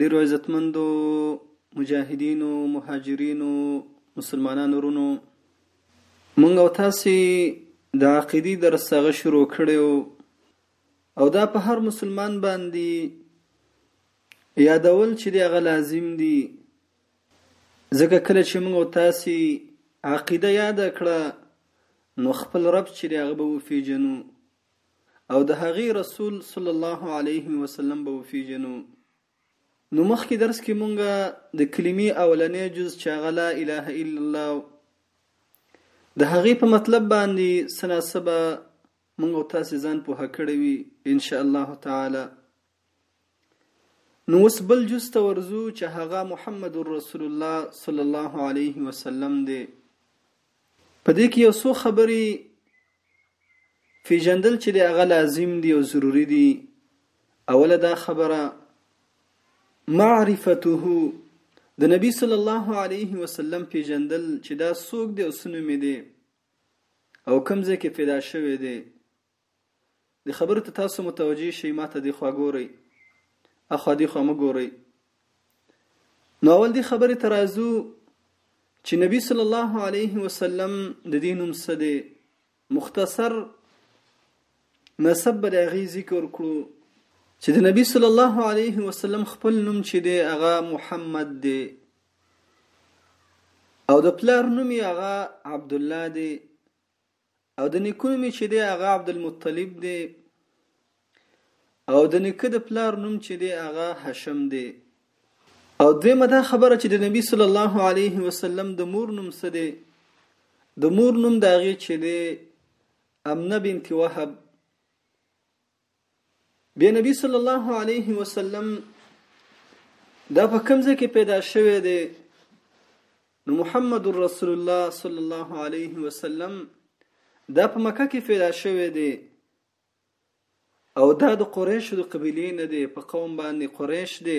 ډېرو عزتمندو مجاهدینو، مهاجرینو، مسلمانانو ورونو! مونږ او تاسې د عقیدی درس هغه شروع کړی ؤ او دا په هر مسلمان باندی یادول چې دی هغه لازم دی ځکه کله چې مونږ او تاسې عقیده یاده کړه نو خپل رب چې دی هغه به وپېژنو. او د هغې رسول صلی الله علیه وسلم به وفیژنو نو مخکې درس کې مونږه د کلمې اولنې جز چې هغه لا اله الا الله د هغې په مطلب باندې سناسبه مونږ او تاسې ځان پوهه کړی وي ان شاء الله تعالی نو اوس بل جز ته ورځو چې هغه محمد رسول الله صلی الله علیه وسلم دی په دې کې یو څو خبرې پېژندل چې د هغه لازم دي او ضروري دي اوله دا خبره معرفته د نبی صلی الله علیه وسلم پېژندل چې دا څوک دی او څه نوم دی او کوم ځای کې پیدا شوی دی د خبرو ته تاسو متوجه شئ ما ته دې خوا ګورئ اخوا دې خوا مه ګورئ نو اول دې خبرې ته راځو چې نبی صلی الله علیه وسلم د دې نوم څه دی مختصر نسب به د هغې ذکر کړو چې د نبی صلی الله علیه وسلم خپل نوم چې دی هغه محمد دی او د پلار نوم یې هغه عبدالله دی او د نیکه نوم یې چې دی هغه عبدالمطلب دی او د نیکه د پلار نوم چې دی هغه هشم دی او دویمه دا خبره چې د نبی صلی الله علیه وسلم د مور نوم څه دی د مور نوم د هغې چې دی امنه بنت وهب بیا نبی صلی الله علیه وسلم دا په کوم ځای کې پیدا شوی دی نو محمد رسول الله صلی الله علیه وسلم دا په مکه کې پیدا شوی دی او دا د قریش د قبیلې نه دی په قوم باندې قریش دی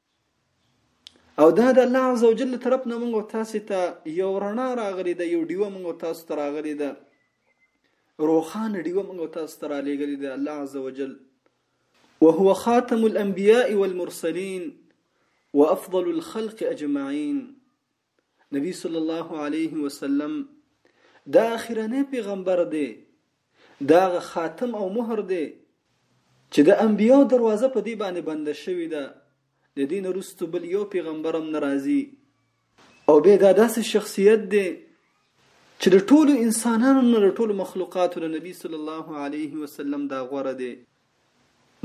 او دا د الله عزوجل له طرف نه موږ تاسو ته یو رڼا راغلی ده یو ډیوه موږ تاسو ته راغلی ده روخان ډیوه موږ تاسو ته را لېږلې ده الله عزوجل وهو خاتم الانبیاء والمرسلین وافضل الخلق اجمعین نبی صلی الله علیه وسلم دا اخرنی پیغمبر دی دا غ خاتم او مهر دی چې د انبیو دروازه په دې باندې بنده شوې ده د دین وروسته بل یو پیغمبرم ناراضي او به دا داسې شخصیت دی چې د ټولو انسانانو نه د ټولو مخلوقاتو د نبی صلی الله علیه وسلم دا غوره دی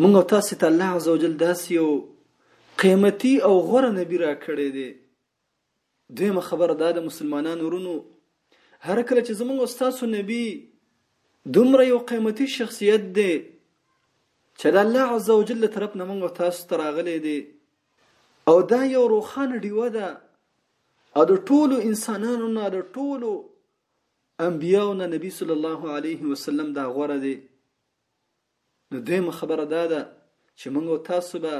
موږ تاسو ته الله عزوجل داسې یو قیمتي او غوره نبی را کړی دی دویمه خبره دا د مسلمانانو ورونو هر کله چې زمونږ استاد نبی دومره یو قیمتي شخصیت دی چې د الله عزوجل له طرف نه موږ تاسو ته راغلی دی او دا یو روښانه ډیوه ده او د ټولو انسانانو نه د ټولو انبیاو نه نبی صلی الله علیه وسلم دا غوره دی نو دویمه خبره دا ده چې موږ او تاسو به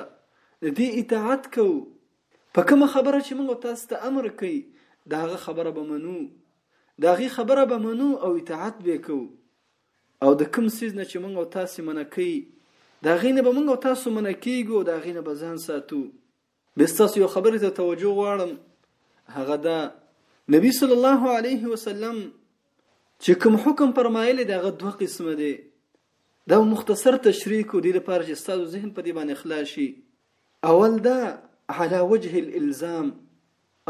د دې اطاعت کوو په کومه خبره چې موږ تاسو ته امر کوي دا هغه خبره به منو دا غي خبره به منو او اطاعت به کوو او د کوم سیز نه چې موږ تاسو منکې دا غینه به موږ تاسو منکېګو دا غینه به ځان ساتو بیا ستاسو یو خبرې ته توجه غواړم هغه دا نبی صلی الله علیه وسلم چې کوم حکم فرمایلی دی هغه دوه قسمه دی دا مختصر تشریح کو دی لپاره چې ستاسو ذهن په دې باندې خلاص شي اول دا على وجه الالزام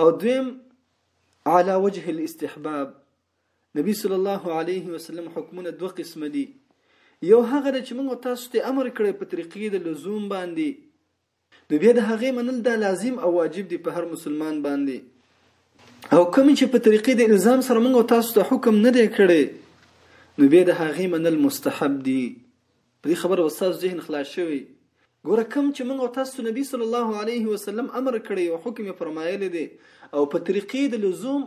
او دویم على وجه الاستحباب نبی صلی الله علیه وسلم حکمونه دوه قسمه دي یو هغه چې موږ تاسو ته امر کړی په طریقې د لزوم باندې نو بیا د هغې منل دا لازم او واجب دي په هر مسلمان باندې او کوم چې په طریقې د الزام سره موږ تاسو ته حکم نه دی کړی نو بیا د هغې منل مستحب دي په دې خبره استاد ذهن خلاص شوی ګوره کم چې موږ تاسو نبی صلی الله علیه وسلم امر کړی او حکم یې فرمایلی دی او په طریقې د لزوم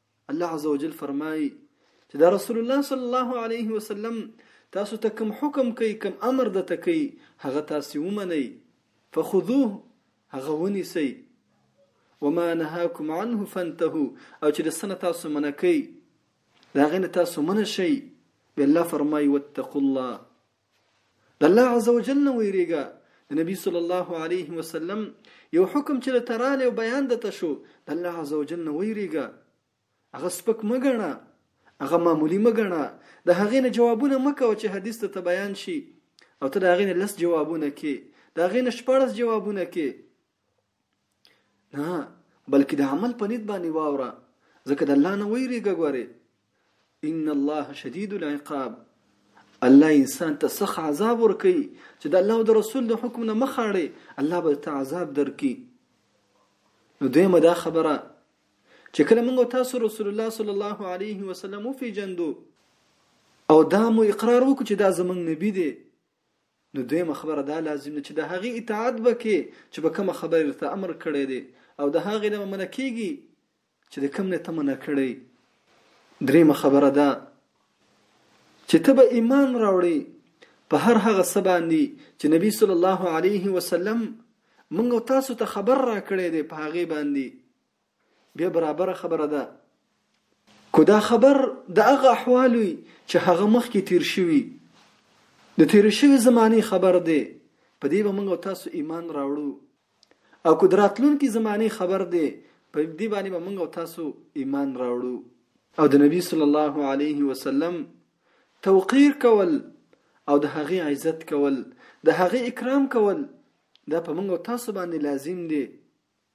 الله عز وجل فرمایي چې دا رسول الله صلی الله علیه وسلم تاسو ته کوم حکم کوي کوم امر د تکي هغه تاسو ومني فخذوه هغه ونیسي وما نهاكم عنه فانتهوا او چې د سنه تاسو منکي دا غنه تاسو منشي الله فرمایي واتقوا الله د الله عز وجل نه ویریږه د نبی صلی الله علیه وسلم یو حکم چې د ترال او بیان د تشو د الله عز وجل نه ویریږه هغه سپک مګنه هغه معمولی مګنه د هغې نه جوابونه مکوه چې حدیث ته بیان شي او ته د هغې نه لس جوابونه کې د هغې نه شپاړس جوابونه کې نه بلکې د عمل په نیت باندې واوره ځکه د الله نه ویریږه ګوره ان الله شدید العقاب الله انسان ته سخت عذاب ورکي چې د الله او د رسول د حکم نه مخاړي الله به ته عذاب درکي نو دیمه دا خبره چې کله موږ تاسو رسول الله صلی الله علیه وسلم پیژندو او دا مو اقرار وکړو چې دا زمنګ نبی دی نو دویمه خبره دا لازم ده چې د هغې اطاعت به کې چې به کومه خبره درته امر کړی دی او د هغې نه به منع کېږي چې د کوم نه ته منع کړی درېیمه خبره ده چې ته به ایمان راوړې په هر هغه څه باندې چې نبی صلی الله علیه وسلم موږ تاسو ته خبر راکړی دی په هغې باندې بیا برابره خبره ده که دا خبر د هغه احوال وي چې هغه مخکې تیر شوي د تیر شوي زماني خبر دی په دې به موږ تاسو ایمان راوړو او که دراتلونکي زماني خبر دی په دې باندې به موږ تاسو ایمان راوړو او د نبی صلی الله علیه وسلم توقیر کول او د هغه عزت کول د هغه اکرام کول دا په موږ تاسو باندې لازم دی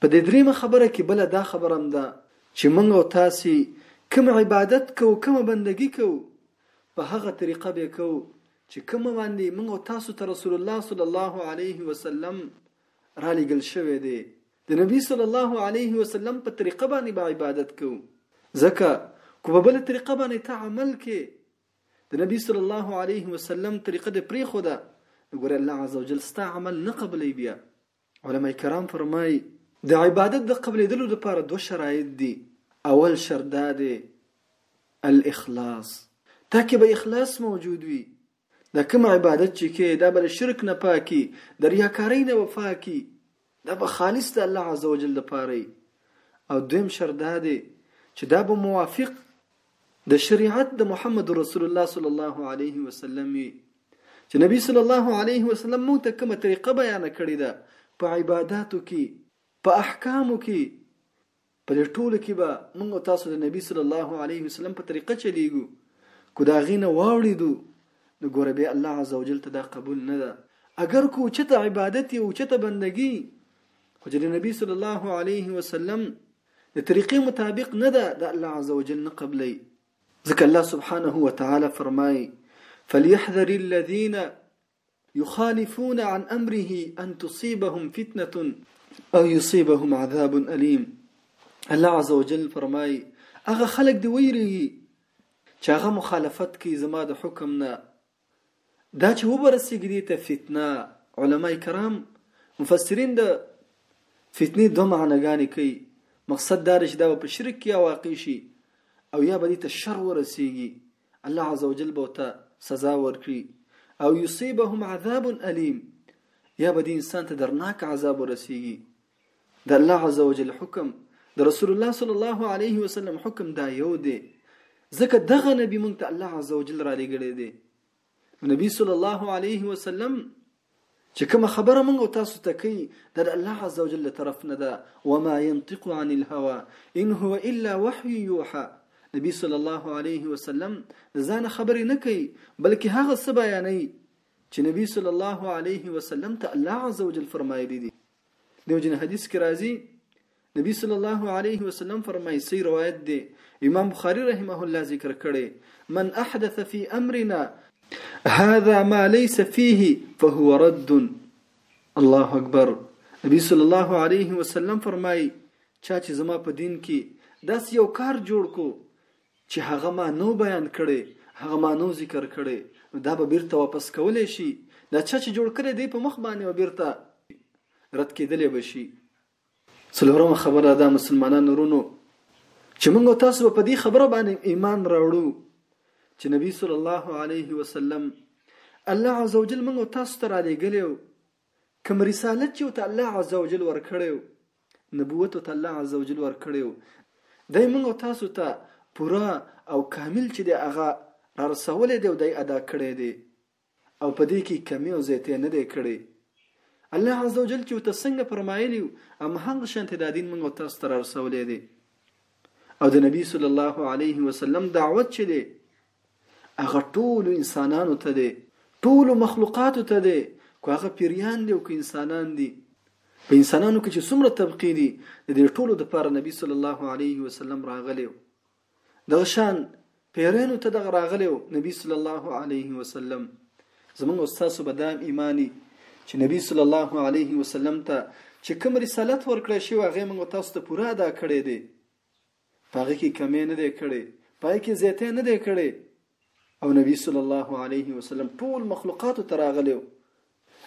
په دې درېمه خبره کې بله دا خبره هم ده چې موږ او تاسې کوم عبادت کوو، کومه بندګي کوو، په هغه طریقه به یې کوو چې کومه باندې موږ او تاسو ته رسول الله صلی الله علیه وسلم رالېږل شوی دی، د نبي صلی الله علیه وسلم په طریقه باندې به عبادت کوو، ځکه که په بله طریقه باندې ته عمل کې د نبي صلی الله علیه وسلم طریقه دې پرېښوده نو ګوره الله عزوجل ستا عمل نه قبلوي بیا. علماء کرام فرمايي. د عبادت د قبلېدلو لپاره دوه شرایط دي، اول شرط دا دی، الاخلاص، تا کې به اخلاص موجود وي، دا کوم عبادت چې کوې دا به له شرک نه پاک وي، د ریاکارۍ نه به پاک وي، دا به خالص د الله عزوجل لپاره وي او دویم شرط دا دی چې دا به موافق د شریعت د محمد رسول الله صلی الله علیه وسلم وي چې نبی صلی الله علیه وسلم موږ ته کومه طریقه بیان کړې ده په عبادتو کې په احکامو کې په دې ټولو کې به موږ تاسو د نبی صلی الله علیه وسلم په طریقه چلیږو کو دا غینه واوړېدو نو ګوره به الله عزوجل ته دا قبول نه ده اگر کو چته عبادت او چته بندگی خو د نبی صلی الله علیه وسلم د طریقې مطابق نه ده د الله عز وجل نه قبلی ځکه الله سبحانه وتعالی فرمای فليحذر الذين يخالفون عن امره ان تصيبهم فتنه او يصيبهم عذاب اليم الله عز وجل فرمای هغه خلک دی ویریږي چې هغه مخالفت کوي زما د حکم نه دا چې وبه رسېږي دې ته فتنه علماء کرام مفسرین د فتنې دوه معناګانې کوي مقصد دا چې دا په شرک کې واقع شي او یا به دې ته شر ورسېږي الله عزوجل به ته سزا ورکړي او یصيبهم عذاب الیم یا به دې انسان ته درناک عذاب ورسېږي د الله عز وجل حکم د رسول الله صلی الله علیه وسلم حکم دا یو دی ځکه دغه نبی مونږ ته الله عز وجل را لګړې دی نبی صلی الله علیه وسلم چې کوم خبره مونږ او تاسو ته کوي د الله عز وجل له طرف نه ده وما ينطق عن الهوى ان هو الا وحي يوحى نبی صلی الله علیه وسلم د ځان خبرې نه کوي بلکې هغه څه بیانوي چې نبی صلی الله علیه وسلم ته الله عز وجل فرمایلی دي دیو جن حدیث کې راځي نبی صلی الله علیه وسلم فرمایي سی روایت دی امام بخاری رحمه الله ذکر کړي من احدث فی امرنا هذا ما ليس فيه فهو رد الله اکبر نبی صلی الله علیه وسلم فرمایي چا چې زما په دین کې داس یو کار جوړ کو چې هغه معنو بیان کړې هغه معنو ذکر کړې نو دا به بیرته واپس کولې شي دا چا چې جوړ کړې دی په مخ باندې و بیرته رد کېدلې بشي څلورمه خبره دا مسلمانانو رونو چې موږ تاسو په دې خبره باندې ایمان راوړو چې نبی صلی الله علیه وسلم الله عزوجل موږ تاسو ته را لېږلی کوم رسالت چې ته الله عزوجل ورکړی نبوت ورته الله عز وجل ورکړی وو دی موږ او تاسو ته پوره او کامل چې دی هغه رارسولی دی او دی ادا کړی دی او په دې کې کمی او زیاتی نه دی کړی الله عز وجل چې ورته څنګه فرمایلی هم هغه شانته دا دین موږ او تاسو ته رارسولی دی او د نبی صلی الله علیه وسلم دعوت چې دی هغه ټولو انسانانو ته دی، ټولو مخلوقاتو ته دی، که هغه پيريان دي او که انسانان دي. په انسانانو کې چې څومره طبقې دي، د دې ټولو دپاره نبي صلی الله عليه وسلم راغلی ؤ. دغه شان پيرينو ته دغه راغلی ؤ، نبي صلی الله عليه وسلم. زموږ او ستاسو به دا ايمان وي چې نبي صلی الله عليه وسلم ته چې کوم رسالت ورکړی شوی، هغه موږ او تاسو ته پوره ادا کړی دی. په هغه کې کمی نه دی کړی، په هغه کې زیاتی نه دی کړی او نبی صلی الله علیه وسلم ټول مخلوقاتو ته راغلی و.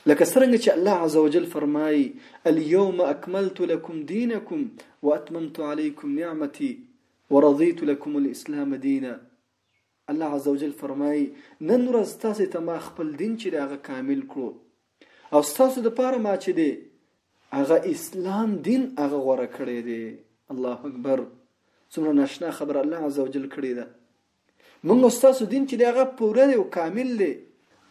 لکه څرنګه چې الله عزوجل فرمایي، الیوم اکملت لکم دینکم واتممت علیکم نعمتي ورضیت لکم الاسلام دینا الله عزوجل فرمایي نن ورځ تاسو ته ما خپل دین چې هغه کامل کړو او تاسو د پاره ما چې دی هغه اسلام دین هغه غوړه کړی دی الله اکبر څومره ناشنا خبر الله عزوجل کړی ده موږ استاد دین چې هغه پوره او کامل دی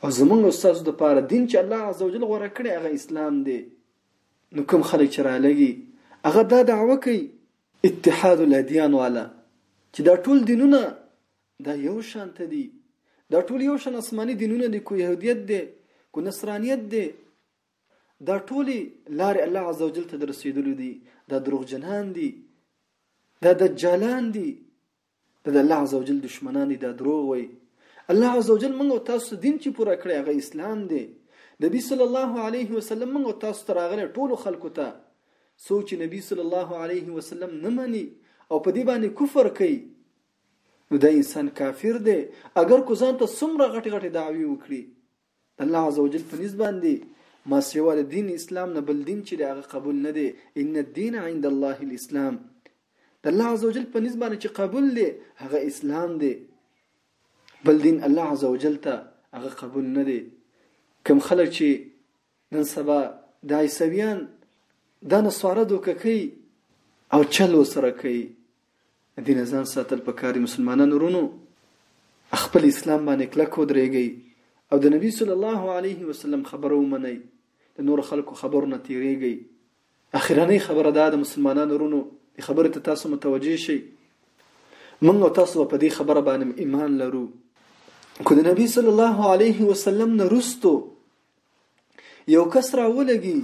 او زمونږ استاد د پاره دین چې الله عزوجل غوړه کړی هغه اسلام دی نو کوم خلک چې را لګي هغه دا دعوه کوي اتحاد الادیان والا چې دا ټول دینونه دا یو شان ته دي دا ټول یو شان آسماني دینونه دي کو يهودیت دی کو نصرانیت دی دا ټول لار الله عزوجل ته درسیدلو دي دا دروغجنان دي دا دجالان دي د الله عزوجل دشمنان دي دا دروغ وي الله عزوجل موږ او تاسو دین چې پوره کړی هغه اسلام دی نبی صلی الله علیه وسلم موږ او تاسو ته راغلی ټولو خلکو ته څوک چې نبی صلی الله علیه وسلم نه مني او په دې باندې کفر کوي نو دا انسان کافر دی اگر کو ځان ته څومره غټې غټې دعوی وکړي د الله عزوجل په نس باندې ما سوا د دین اسلام نه بل دین چې د هغه قبول نه دی ان الدین عند الله الاسلام د الله عزوجل په نس باندې چې قبول دی هغه اسلام دی بل دین الله عزوجل ته هغه قبول نه دی کم خلک چې نن سبا د عیسویان د نصاره دوکه کوي او چلو سره کوي دی نه ځان ساتل پکار دی مسلمانانو رونو په خپل اسلام باندې کلک ودرېږئ او د نبی صلی الله علیه وسلم خبره ومنئ د نور خلکو خبرو نه تیریږئ اخیرنۍ خبره دا د مسلمانانو رونو د خبرې ته تاسو متوجه شئ موږ او تاسو په دې خبره باندې ایمان لرو کو د نبی صلی الله علیه وسلم نه رستو یو کس راولګي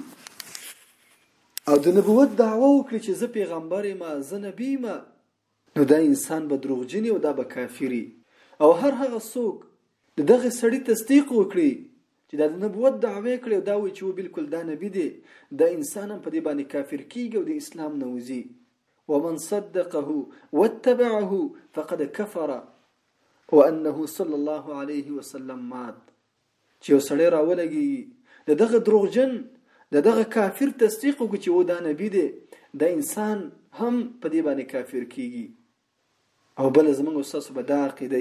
او د نبوت دعوه وکړي چې زه پیغمبر یم زه نبی یم نو دا انسان به دروغجن او دا به کافری او هر هغه څوک د دغه سړی تصدیق وکړي چې دا د نبوت دعوه کړي او دا وایي چې و بالکل دا نبی دی دا انسان هم په دې باندې کافر کیږي او د اسلام نه وځي ومن صدقه واتبعه فقد كفر وانه صلى الله عليه وسلم مات چې یو سړی راولګېږي د دغه دروغجن د دغه کافر تصدیق وکړي چې و دا نبی دی دا انسان هم په دې باندې کافر کیږي او بل زمونږ استاد به دا عقیده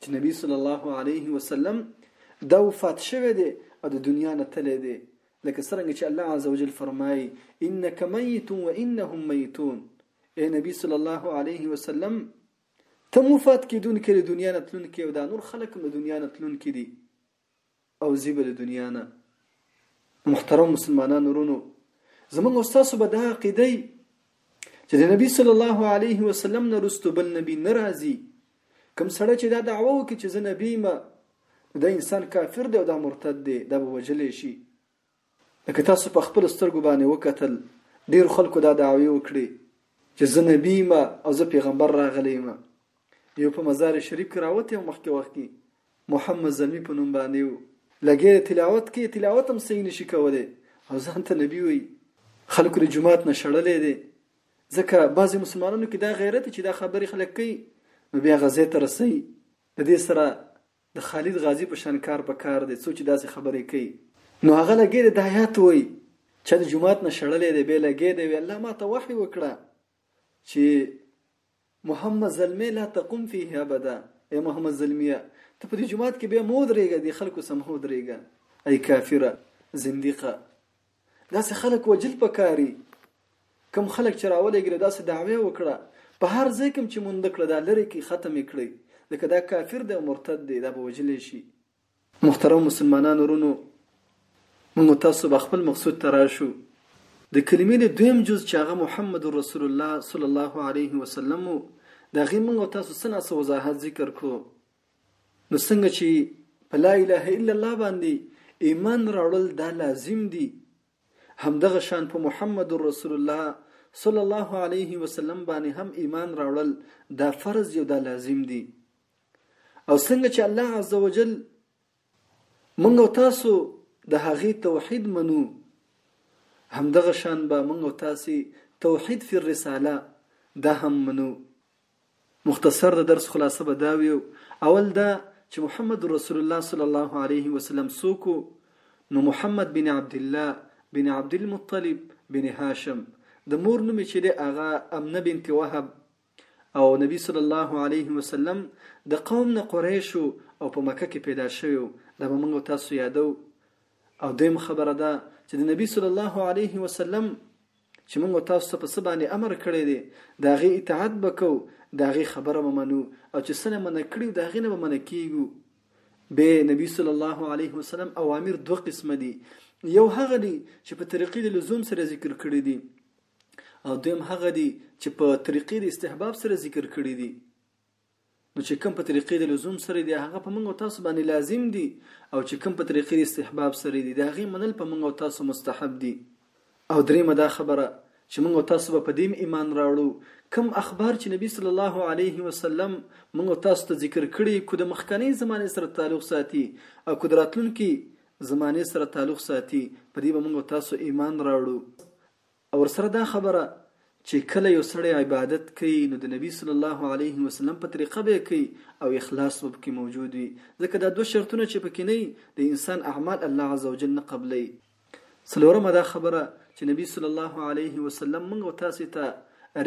چې نبی صلی الله علیه وسلم دا وفات شوه دی او د دنیا نه تللی دی لکه څنګه چې الله عزوجل فرمایي انک میت و انهم میتون اے نبی صلی الله علیه وسلم ته هم وفات کېدونکی له دنیا نه تلونکی او دا نور خلک هم له دنیا نه تلونکي دي او ځي به له دنیا نه محترم مسلمانانو ورونو زمونږ او ستاسو به دا عقیده چې د نبی صلی الله علیه وسلم نه رستو بل نبی نه راځي کوم سړی چې دا دعوه وکړي چې زه نبی ما دا انسان کافر دی او دا مرتد دی دا به وجلې شي لکه تاسو په خپلو سترګو باندې وکتل ډېرو خلکو دا دعوې وکړې چې زه نبي یم او زه پیغمبر راغلی یم یو په مزار شریف کې راوتی او مخکې وخت کې محمد زلمی په نوم باندې و لګې تلاوت کې تلاوت هم صحیح نشي کولی او ځان ته نبي وایي خلکو د جماعت نه شړلې دي ځکه بعضې مسلمانانو کې دا غیرت چې دا خبرې خلک کوي نو بیا غزې ته رسي د دې سره د خالد غازی په شان کار په کار دی څو چی داسی خبری کوي نو هغه لګی دی دا ایات وایی چا د جماعت نه شړلی دی بیا لګی دی وی الله ما ته وحی وکړه چی محمد زلمی لا تقوم فيه ابدا ای محمد زلمیه ته په دې جماعت کې بیا مو درېږه د خلکو سم هو درېږه ای کافره زنديقه داسې خلک وجل پکاري کم خلک چې راولېږي نو داسې دعوې وکړه په هر ځای کوم چې مونده کړه دا لرې کې ختم یې کړئ ځکه دا کافر دی او مرتد دی دا به وجلې شي محترم مسلمانان ورونو موږ تاسو به خپل مقصود ته راشو د کلمې د دویم جز چې هغه محمد رسول الله صلی الله علیه وسلم د هغې موږ تاسو څه ناڅه وضاحت ذکر کړو نو څنګه چې په لا اله الا الله باندې ایمان راوړل دا لازم دي همدغه شان په محمد رسول الله صلی الله علیه وسلم باندې هم ایمان راوړل دا فرض یو دا لازم دي او څنګه چې الله عزوجل موږ او تاسو د هغه توحید منو همدغه شان به موږ او تاسو توحید فی الرساله دا هم منو. مختصر د درس خلاصه به دا ویو اول دا چې محمد رسول الله صلی الله علیه وسلم څوک وو نو محمد بن عبدالله بن عبدالمطلب بن هاشم د مور نوم چې دی هغه امنه بنت وهب او نبی صلی الله علیه وسلم د قوم نه قریش او په مکه کې پیدا شوی و دا به موږ تاسو یادو او دیم خبره ده چې د نبی صلی الله علیه وسلم چې موږ تاسو ته په څه باندې امر کړی دی د هغې اطاعت به کوو د هغې خبره به منو او چې څه نه منع کړي د هغې نه به منع کیږو به نبی صلی الله علیه وسلم اوامر دوه قسمه دي یو هغه دی چې په طریقې د لزوم سره ذکر کړی دی او دویم هغه دي چې په طریقې د استحباب سره ذکر کړي دي نو چې کوم په طریقې د لزوم سره دی هغه په موږ او تاسو باندې لازم دی او چې کوم په طریقې د استحباب سره دی دا غي منل په موږ او تاسو مستحب دی او درېمه دا خبره چې موږ او تاسو په دیم ایمان راوړو کم اخبار چې نبی صلی الله علیه وسلم موږ او تاسو ته ذکر کړي کو د مخکنی زمانه سره تعلق ساتي او قدرتونکو زمانه سره تعلق ساتي په دې به موږ او تاسو ایمان راوړو او ورسره دا خبره چی کله یو سړی عبادت کوي نو د نبی صلی الله علیه وسلم په طریقه به یې کوي او اخلاص به پکې موجود وي ځکه دا دوه شرطونه چې پکې نه وي د انسان اعمال الله عزوجل نه قبلوي څلورمه دا خبره چې نبی صلی الله علیه وسلم موږ او تاسو ته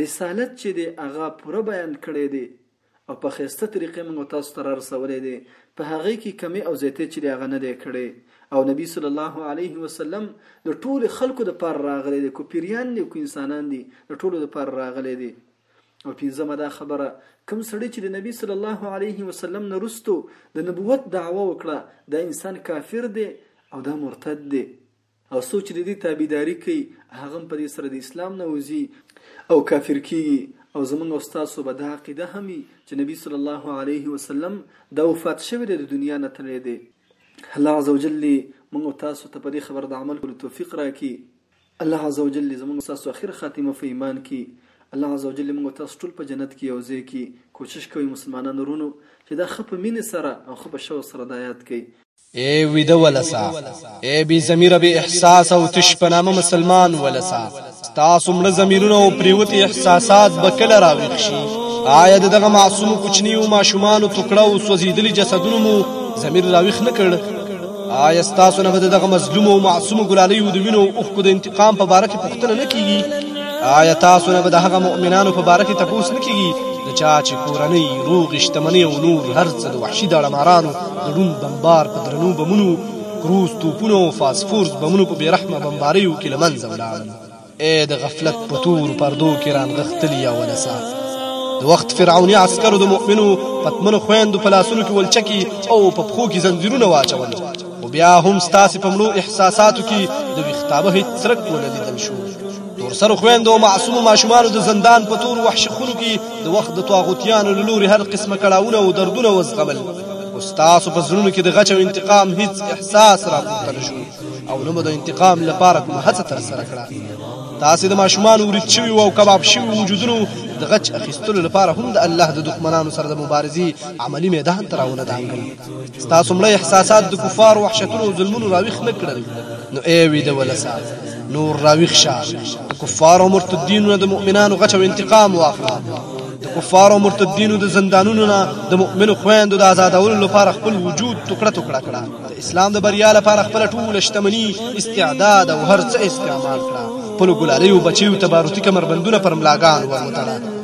رسالت چې دی هغه پوره بیان کړی دی او په ښایسته طریقې موږ تاسو ته را رسولی دی، په هغه کی کمی او زیاتی چی دی هغه نه دی کړی، او نبی صلی الله علیه وسلم د ټولو خلکو د پاره راغلی دی که پیریان دی او که انسانان دی د ټولو د پاره راغلی دی. او پنځمه دا خبره، کوم سړی چی د نبی صلی الله علیه وسلم نه وروسته د نبوت دعوه وکړه دا انسان کافر دی او دا مرتد دی. او څوک چې د دې تابعداري کوي هغه هم په دې سره د اسلام نه وځي او کافر کیږي او زمونږ او ستاسو به دا عقیده هم وي چې نبی صلی الله علیه وسلم دا وفات شوی دی د دنیا نه تللی دی الله عز وجل دې موږ او تاسو ته په دې خبره د عمل کولو توفیق راکړي الله عز وجل دې زموږ تاسو اخر خاتمه په ایمان کې الله عز وجل موږ تاسو ټول په جنت کې یو ځای کې کوشش کوي مسلمانانو ورونو چې دا خپ مینې سره او خپ شو سره د آیات کې اې ویده ولسه! اې بې ضمیره بې احساسه او تش په نامه مسلمان ولسه! ستاسو مړه ضمیرونه او پریوتي احساسات به کله راویښ شي؟ آیا د دغه معصومو کوچنیو ماشومانو تکړه او سوځېدلي جسدونو مو ضمیر راویښ نه کړ؟ آیا ستاسو نه به د دغه مظلومو او معصومو ګلالیو د وینو او اوښکو د انتقام په باره کې پوښتنه نه کیږي؟ آیا تاسو نه به د هغه مؤمنانو په باره کې تپوس نه کیږي د چا چې کورنۍ روغې شتمنۍ او نور هر څه د وحشي داړمارانو ګډون بمبار په درنو بمونو کروز توپونو او فاسفورس بمونو په بیرحمه بمباریو کې لمنځه ولاړل اے د غفلت په تور پردو کې رانغښتلي یا ولسا د وخت فرعوني عسکرو د مؤمنو پتمنو خويندو په لاسونو کې ولچکی او په پښو کې زنجیرونه واچول خو بیا هم ستاسې په مړو احساساتو کې د ویښتابه هیڅ څرک ونه لیدل شو تورسرو خویندو معصومو ماشومانو د زندان په تور وحشي خونو کې د وخت د طاغوتیانو له لوري هر قسمه کړاوونه او دردونه وزغمل او ستاسو په زړونو کې د غچ او انتقام هیڅ احساس راپورته نه شو او نه مو د انتقام لپاره کومه هڅه ترسره کړه تاسې د ماشومانو ورید شوي او کباب شوي وجودونو د غچ اخیستلو لپاره هم د الله د دښمنانو سره د مبارزې عملی میدان ته راونه دانګل ستاسو مړه احساسات د کفار وحشتونو او ظلمونو راویخ نه کړل نو ای ویده ولسه نور راویخ شه د کفارو مرتدینو نه د مؤمنانو غچ او انتقام واخله د کفارو مرتدینو د زندانونو نه د مؤمنو خویندو د آزادولو لپاره خپل وجود ټوکړه ټوکړه کړه د اسلام د بریا لپاره خپل ټول شتمنی استعداد او هر څه استعمال کړه خپل ګلالیو بچیو تبارتي کمربندونه پر ملاګان ور وتړه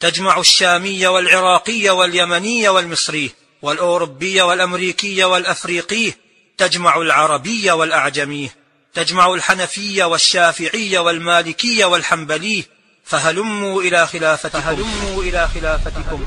تجمع الشامي والعراقي واليمني والمصري والأوروبي والأمريكي والأفريقي تجمع العربي والأعجمي تجمع الحنفي والشافعي والمالكي والحنبلي فهلموا إلى خلافتكم فهلموا إلى خلافتكم